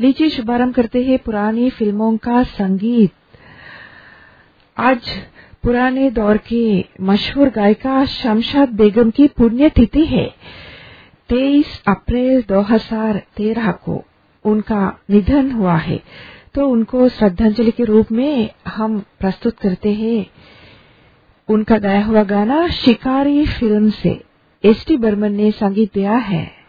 लीजिए शुभारंभ करते हैं पुरानी फ़िल्मों का संगीत। आज पुराने दौर के मशहूर गायिका शमशाद बेगम की पुण्यतिथि है। 23 अप्रैल 2013 को उनका निधन हुआ है। तो उनको श्रद्धांजलि के रूप में हम प्रस्तुत करते हैं। उनका गाया हुआ गाना शिकारी फ़िल्म से एस टी बर्मन ने संगीत दिया है।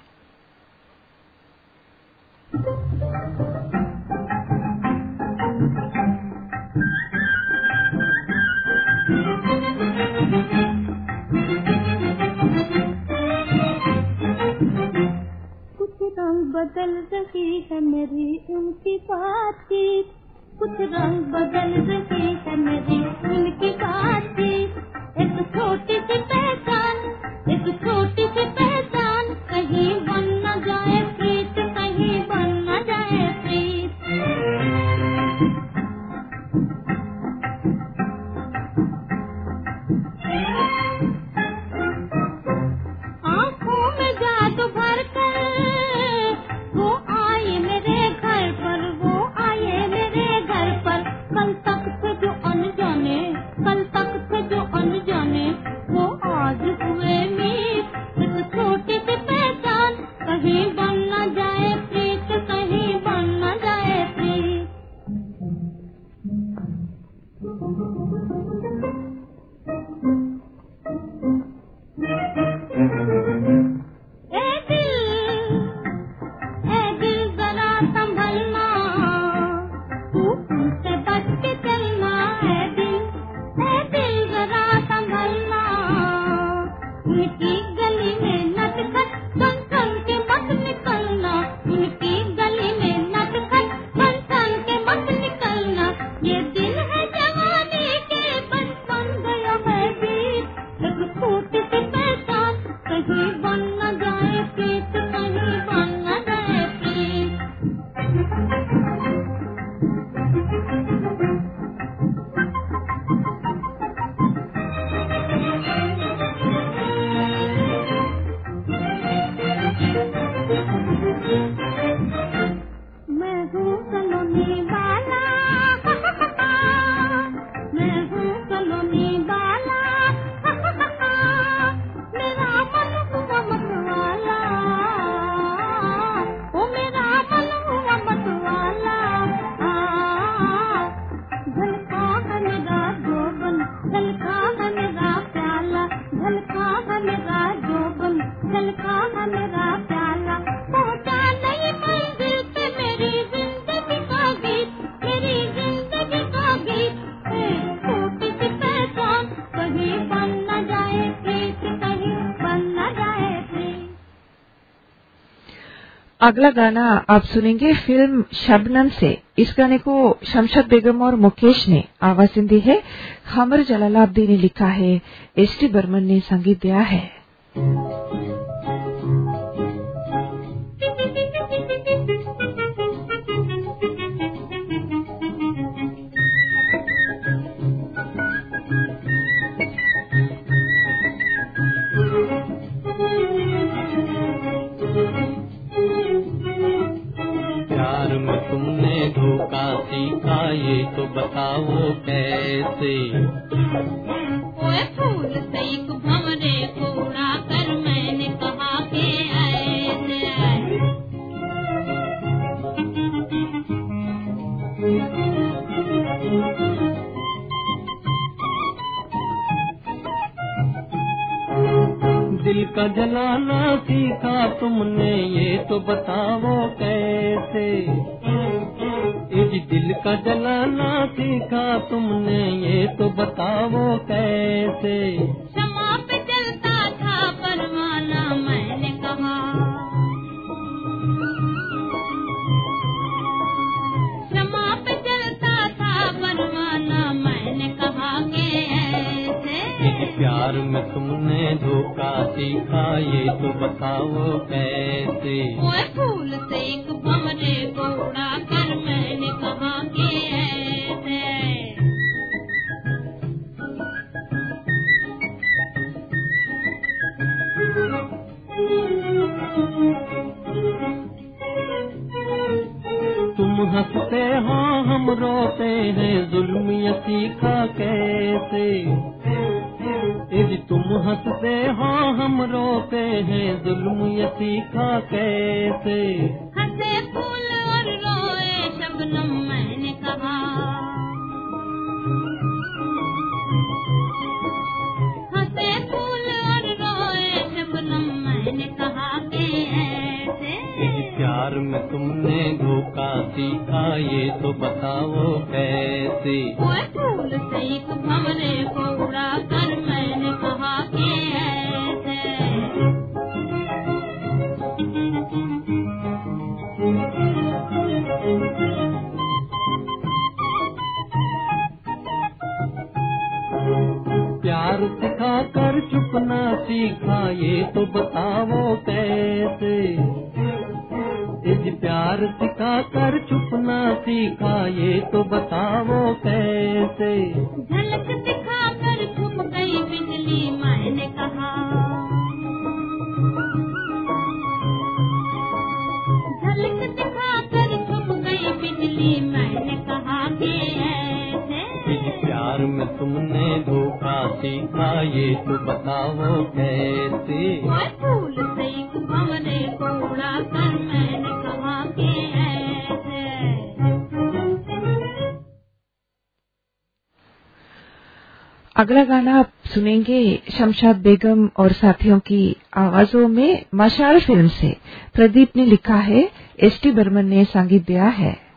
बदल रही है मेरी उनकी बातचीत। कुछ रंग बदल रही है मेरी उनकी बातचीत। एक छोटी सी पहचान, एक छोटी सी पहचान। कहीं बन न जाए अगला गाना आप सुनेंगे फ़िल्म शबनम से। इस गाने को शमशद बेगम और मुकेश ने आवाज़ दी है। खमर जलालाब्दी ने लिखा है, एस टी बर्मन ने संगीत दिया है। तो बताओ कैसे? ओए फूल से एक भंवरे को उड़ा कर मैंने कहा के ऐसे। दिल का जलाना सीखा तुमने ये तो बताओ कैसे? दिल का जलाना सीखा तुमने ये तो बताओ कैसे? प्यार में तुमने धोखा सीखा ये तो बताओ कैसे? फूल से एक बमरे को उड़ा कर मैं हँसते हो, हम रोते हैं जुल्मियती का कैसे? तुम हँसते हो, हम रोते हैं जुल्मियती कैसे? हंसे बाती आए तो बताओ कैसे। फूल सही को भमरे प्यार में तुमने धोखा सीखा ये तो बताओ कैसे? अगला गाना आप सुनेंगे शमशाद बेगम और साथियों की आवाजों में मशाल फ़िल्म से। प्रदीप ने लिखा है एसटी बर्मन ने संगीत दिया है।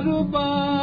rupa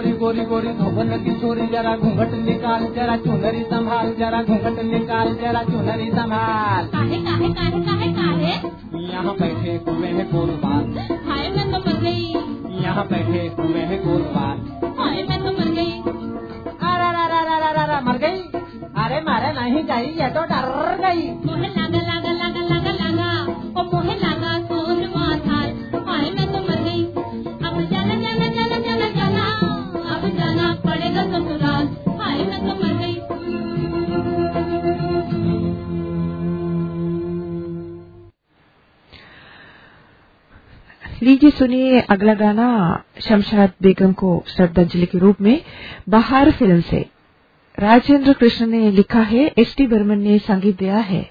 गोरी गोरी गोरी धोबन की छोरी जरा घूंघट निकाल जरा चुनरी संभाल जरा घूंघट निकाल जरा चुनरी संभाल। यहाँ बैठे कुएँ है गोलबाल हाय मैं तो मर गई। यहाँ बैठे कुएँ है गोलबाल हाय मैं तो मर गई। अरे मर गई। अरे मारे नहीं गई ये तो डर जी सुनिए अगला गाना शमशाद बेगम को श्रद्धांजलि के रूप में, बहार फ़िल्म से। राजेंद्र कृष्ण ने लिखा है, एस टी बर्मन ने संगीत दिया है।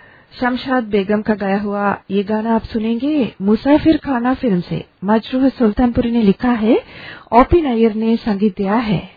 शमशाद बेगम का गाया हुआ ये गाना आप सुनेंगे। मुसाफिर खाना फ़िल्म से। मजरूह सुल्तानपुरी ने लिखा है, ओपी नायर ने संगीत दिया है।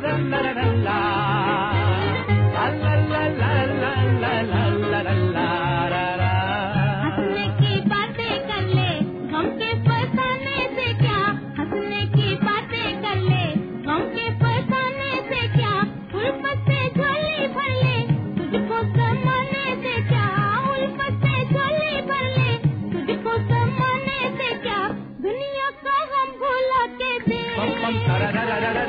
The man.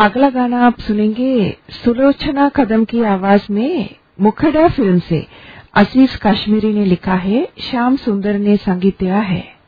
अगला गाना आप सुनेंगे सुलोचना कदम की आवाज़ में मुखड़ा फ़िल्म से। आशीष कश्मीरी ने लिखा है, श्याम सुंदर ने संगीत दिया है।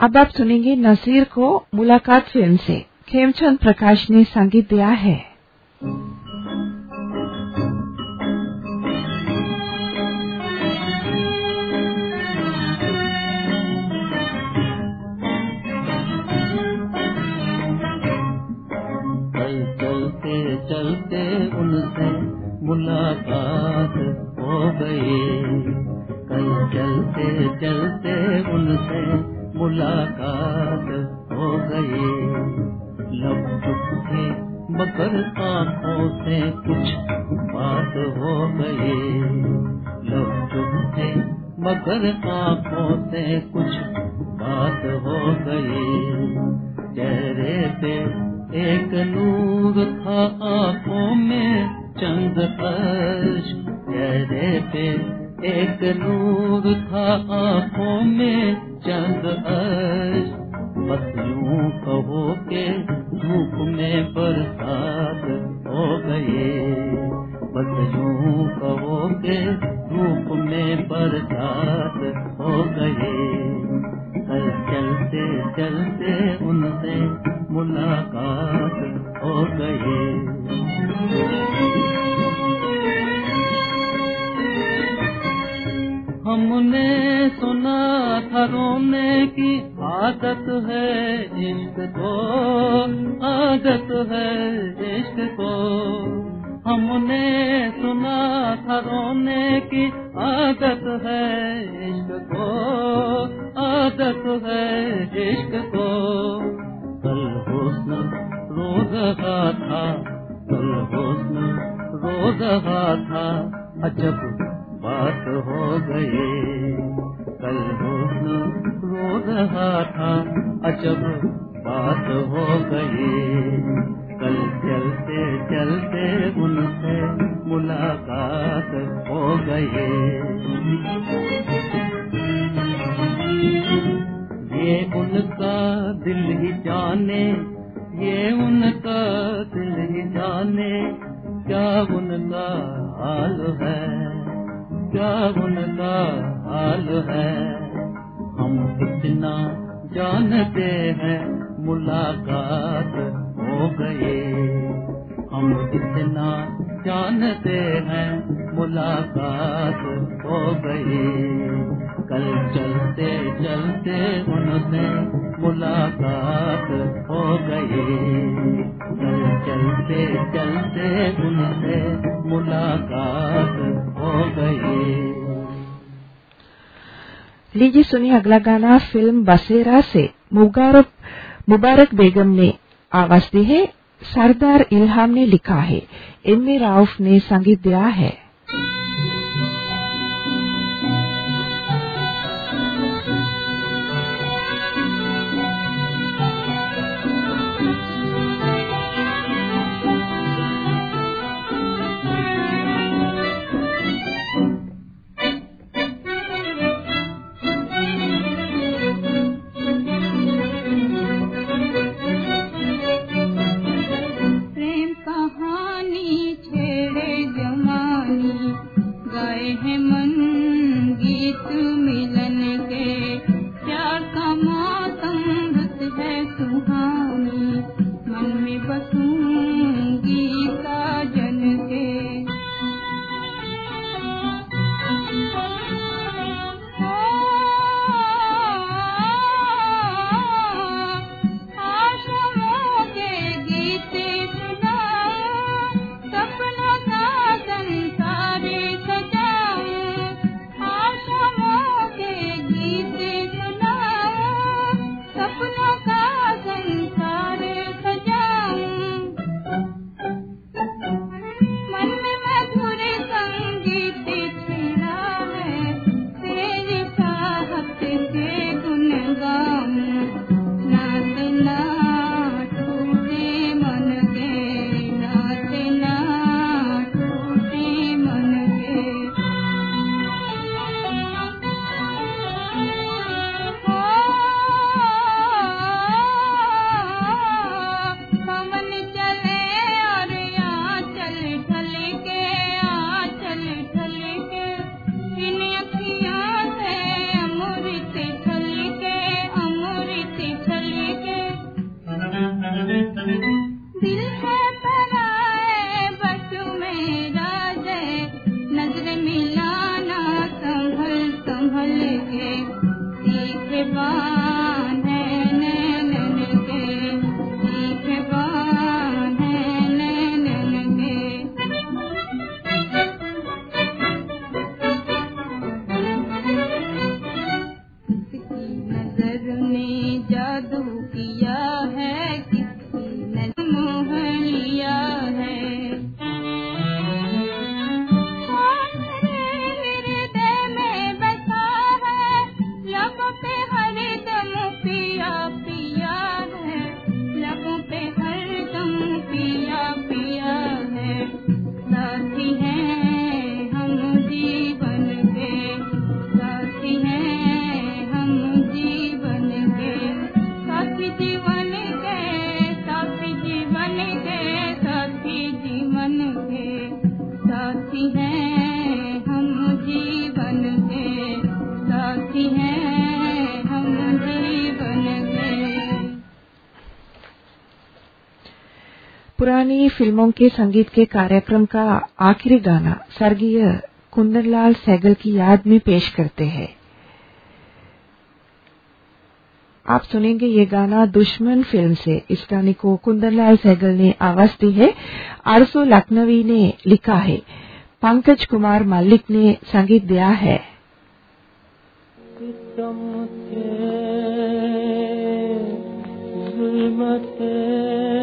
अब आप सुनेंगे नसीर को मुलाकात फ़िल्म से। खेमचंद प्रकाश ने संगीत दिया है। मगर आँखों से कुछ बात हो गई। चेहरे पे एक नूर था आँखों में चंद चेहरे पे एक नूर था आँखों में हुस्न रो रहा था, कल हुस्न रो रहा था, अजब बात हो गई। कल हुस्न रो रहा था, अजब बात हो गई। कल चलते चलते उनसे मुलाकात हो गई। ये उनका दिल ही जाने, ये उनका दिल ही जाने, क्या उनका हाल है, क्या उनका हाल है। हम इतना जानते हैं मुलाकात हो गए हम इतना जानते हैं मुलाकात हो गई। कल चलते चलते उनसे मुलाकात हो गई। कल चलते चलते उनसे मुलाकात हो गई। लीजिए सुनिए अगला गाना, फ़िल्म बसेरा से। मुबारक बेगम ने आवाज़ दी है। सरदार इल्हाम ने लिखा है। एम ए राउफ ने संगीत दिया है। पुरानी फ़िल्मों के संगीत के कार्यक्रम का आखिरी गाना स्वर्गीय कुंदनलाल सहगल की याद में पेश करते हैं। आप सुनेंगे ये गाना दुश्मन फ़िल्म से। इस गाने को कुंदनलाल सहगल ने आवाज़ दी है। आरसो लखनवी ने लिखा है। पंकज कुमार मल्लिक ने संगीत दिया है। थे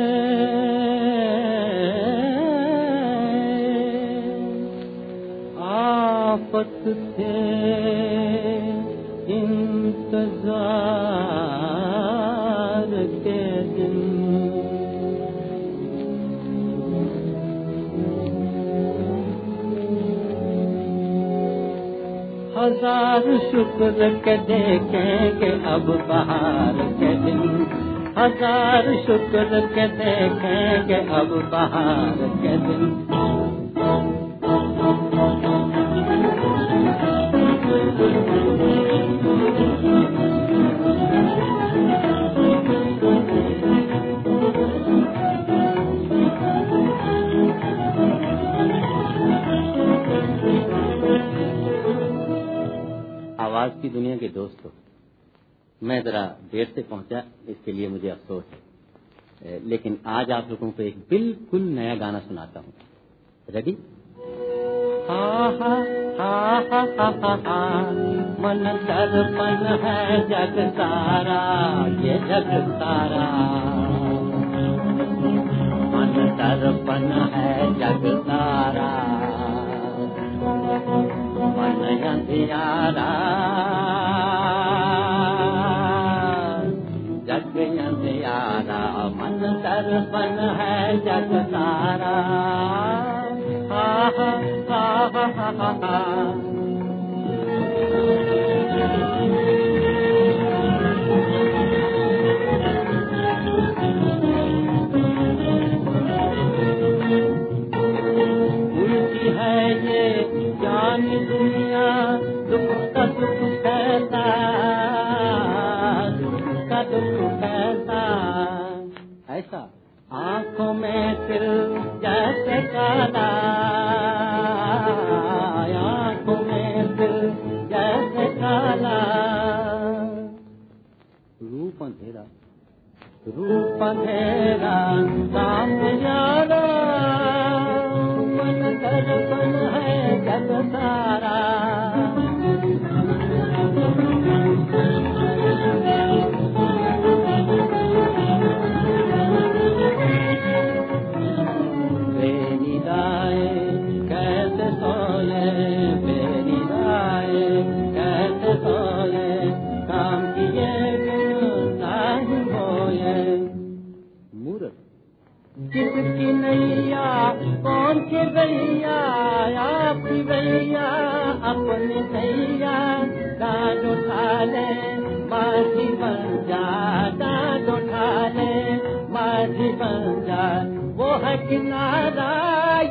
शुक्र के देखेंगे अब बाहर के दिन। हज़ार शुक्र के देखेंगे अब बाहर के दिन। आवाज़ की दुनिया के दोस्तों मैं जरा देर से पहुँचा, इसके लिए मुझे अफसोस है। लेकिन आज आप लोगों को एक बिल्कुल नया गाना सुनाता हूँ। रेडी हा हा हा हा हा हा हा। मन दर्पण है जग सारा, ये जग सारा। मन दर्पण है जग सारा मन अंधियारा जग अंधियारा मन जग सारा हा हा हा हा ऐसा माझी बन वो है किनारा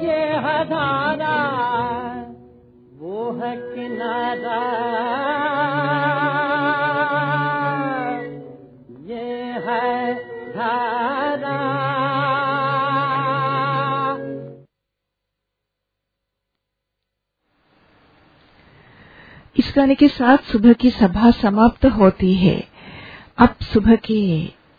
ये है धारा वो है किनारा ये है धारा इस गाने के साथ सुबह की सभा समाप्त होती है। अब सुबह के